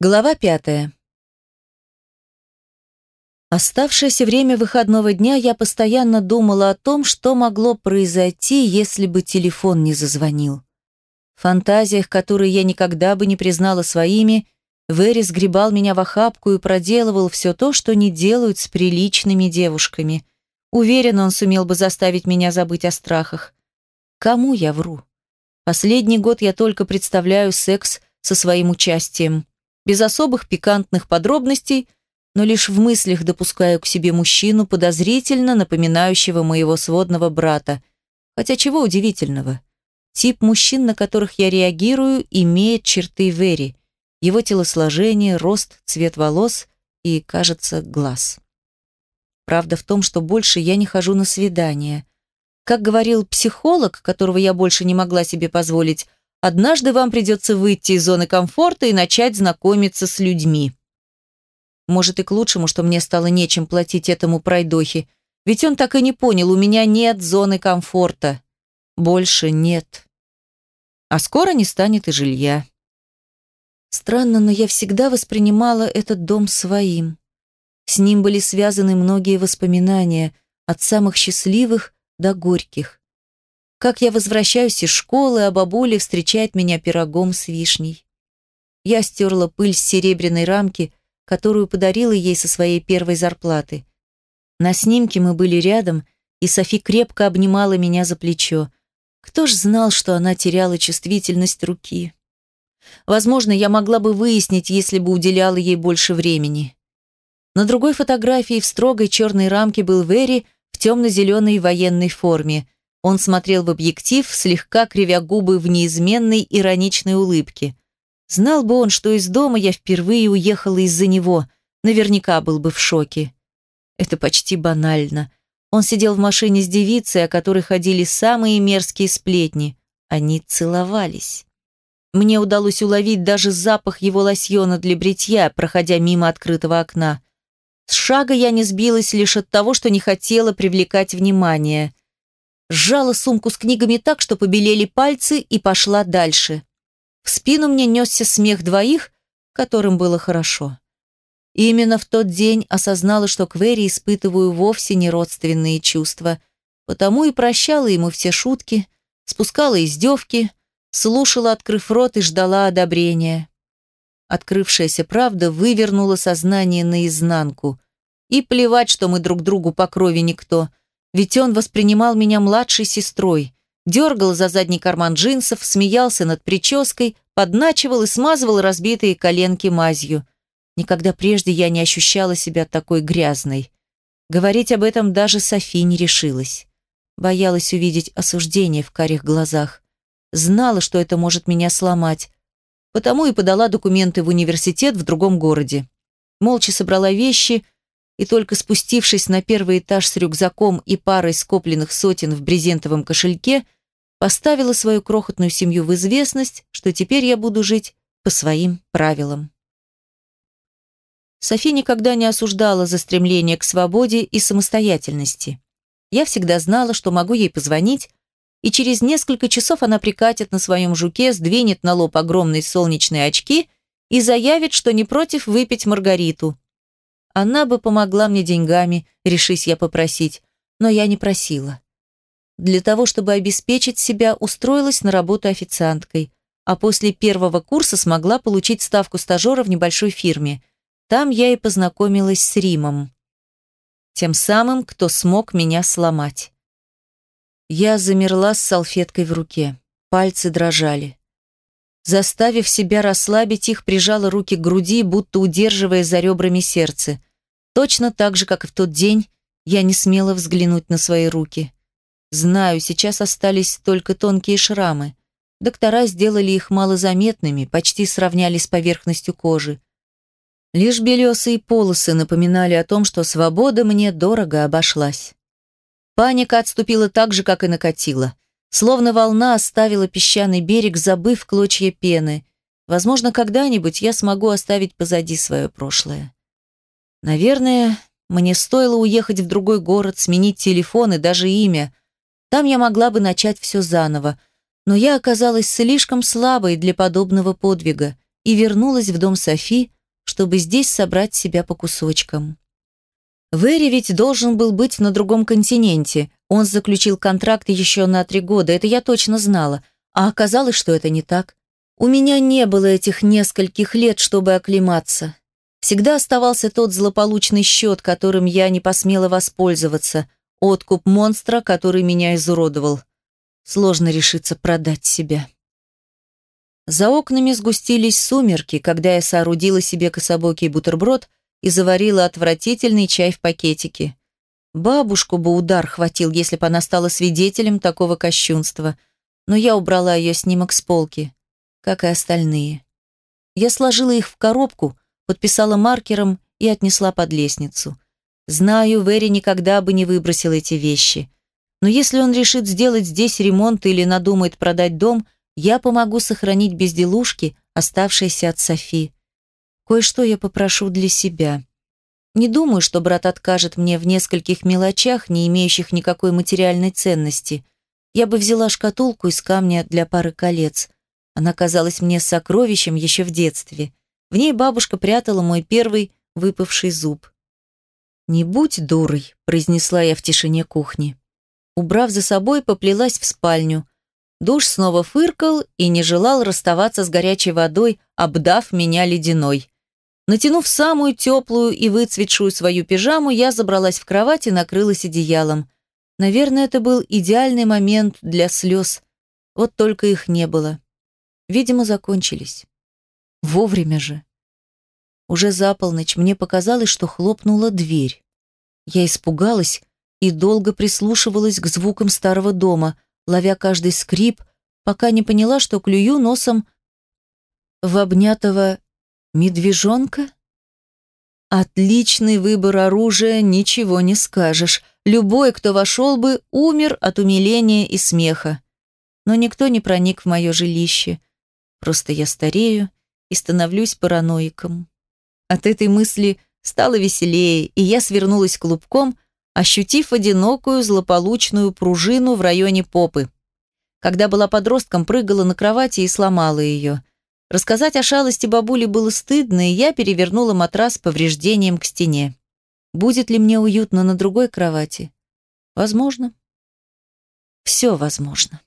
Глава пятая. Оставшееся время выходного дня я постоянно думала о том, что могло произойти, если бы телефон не зазвонил. В фантазиях, которые я никогда бы не признала своими, Вэри сгребал меня в охапку и проделывал все то, что не делают с приличными девушками. Уверен, он сумел бы заставить меня забыть о страхах. Кому я вру? Последний год я только представляю секс со своим участием без особых пикантных подробностей, но лишь в мыслях допускаю к себе мужчину, подозрительно напоминающего моего сводного брата. Хотя чего удивительного? Тип мужчин, на которых я реагирую, имеет черты Вери. Его телосложение, рост, цвет волос и, кажется, глаз. Правда в том, что больше я не хожу на свидания. Как говорил психолог, которого я больше не могла себе позволить, Однажды вам придется выйти из зоны комфорта и начать знакомиться с людьми. Может и к лучшему, что мне стало нечем платить этому пройдохе, ведь он так и не понял, у меня нет зоны комфорта. Больше нет. А скоро не станет и жилья. Странно, но я всегда воспринимала этот дом своим. С ним были связаны многие воспоминания, от самых счастливых до горьких как я возвращаюсь из школы, а бабуля встречает меня пирогом с вишней. Я стерла пыль с серебряной рамки, которую подарила ей со своей первой зарплаты. На снимке мы были рядом, и Софи крепко обнимала меня за плечо. Кто ж знал, что она теряла чувствительность руки? Возможно, я могла бы выяснить, если бы уделяла ей больше времени. На другой фотографии в строгой черной рамке был Вэри в темно-зеленой военной форме – он смотрел в объектив, слегка кривя губы в неизменной ироничной улыбке. Знал бы он, что из дома я впервые уехала из-за него, наверняка был бы в шоке. Это почти банально. Он сидел в машине с девицей, о которой ходили самые мерзкие сплетни. Они целовались. Мне удалось уловить даже запах его лосьона для бритья, проходя мимо открытого окна. С шага я не сбилась лишь от того, что не хотела привлекать внимание сжала сумку с книгами так, что побелели пальцы, и пошла дальше. В спину мне несся смех двоих, которым было хорошо. И именно в тот день осознала, что к Вэри испытываю вовсе не родственные чувства, потому и прощала ему все шутки, спускала издевки, слушала, открыв рот, и ждала одобрения. Открывшаяся правда вывернула сознание наизнанку. И плевать, что мы друг другу по крови никто – ведь он воспринимал меня младшей сестрой, дергал за задний карман джинсов, смеялся над прической, подначивал и смазывал разбитые коленки мазью. Никогда прежде я не ощущала себя такой грязной. Говорить об этом даже Софи не решилась. Боялась увидеть осуждение в карих глазах. Знала, что это может меня сломать. Потому и подала документы в университет в другом городе. Молча собрала вещи – и только спустившись на первый этаж с рюкзаком и парой скопленных сотен в брезентовом кошельке, поставила свою крохотную семью в известность, что теперь я буду жить по своим правилам. Софи никогда не осуждала за стремление к свободе и самостоятельности. Я всегда знала, что могу ей позвонить, и через несколько часов она прикатит на своем жуке, сдвинет на лоб огромные солнечные очки и заявит, что не против выпить Маргариту. Она бы помогла мне деньгами, решись я попросить, но я не просила. Для того, чтобы обеспечить себя, устроилась на работу официанткой, а после первого курса смогла получить ставку стажера в небольшой фирме. Там я и познакомилась с Римом. Тем самым, кто смог меня сломать. Я замерла с салфеткой в руке. Пальцы дрожали. Заставив себя расслабить их, прижала руки к груди, будто удерживая за ребрами сердце. Точно так же, как и в тот день, я не смела взглянуть на свои руки. Знаю, сейчас остались только тонкие шрамы. Доктора сделали их малозаметными, почти сравняли с поверхностью кожи. Лишь белесые полосы напоминали о том, что свобода мне дорого обошлась. Паника отступила так же, как и накатила. Словно волна оставила песчаный берег, забыв клочья пены. Возможно, когда-нибудь я смогу оставить позади свое прошлое. Наверное, мне стоило уехать в другой город, сменить телефон и даже имя. Там я могла бы начать все заново. Но я оказалась слишком слабой для подобного подвига. и вернулась в дом Софи, чтобы здесь собрать себя по кусочкам. Вэри ведь должен был быть на другом континенте. Он заключил контракт еще на три года, это я точно знала. А оказалось, что это не так. У меня не было этих нескольких лет, чтобы оклематься. Всегда оставался тот злополучный счет, которым я не посмела воспользоваться, откуп монстра, который меня изуродовал. Сложно решиться продать себя. За окнами сгустились сумерки, когда я соорудила себе кособокий бутерброд и заварила отвратительный чай в пакетике. Бабушку бы удар хватил, если бы она стала свидетелем такого кощунства, но я убрала ее снимок с полки, как и остальные. Я сложила их в коробку, подписала маркером и отнесла под лестницу. Знаю, Вэри никогда бы не выбросил эти вещи. Но если он решит сделать здесь ремонт или надумает продать дом – я помогу сохранить безделушки, оставшиеся от Софи. Кое-что я попрошу для себя. Не думаю, что брат откажет мне в нескольких мелочах, не имеющих никакой материальной ценности. Я бы взяла шкатулку из камня для пары колец. Она казалась мне сокровищем еще в детстве. В ней бабушка прятала мой первый выпавший зуб. «Не будь дурой», – произнесла я в тишине кухни. Убрав за собой, поплелась в спальню. Душ снова фыркал и не желал расставаться с горячей водой, обдав меня ледяной. Натянув самую теплую и выцветшую свою пижаму, я забралась в кровать и накрылась одеялом. Наверное, это был идеальный момент для слез. Вот только их не было. Видимо, закончились. Вовремя же. Уже за полночь мне показалось, что хлопнула дверь. Я испугалась и долго прислушивалась к звукам старого дома – ловя каждый скрип, пока не поняла, что клюю носом в обнятого медвежонка. Отличный выбор оружия, ничего не скажешь. Любой, кто вошел бы, умер от умиления и смеха. Но никто не проник в мое жилище. Просто я старею и становлюсь параноиком. От этой мысли стало веселее, и я свернулась клубком, ощутив одинокую злополучную пружину в районе попы. Когда была подростком, прыгала на кровати и сломала ее. Рассказать о шалости бабули было стыдно, и я перевернула матрас повреждением к стене. Будет ли мне уютно на другой кровати? Возможно. Все возможно.